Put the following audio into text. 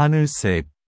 하늘색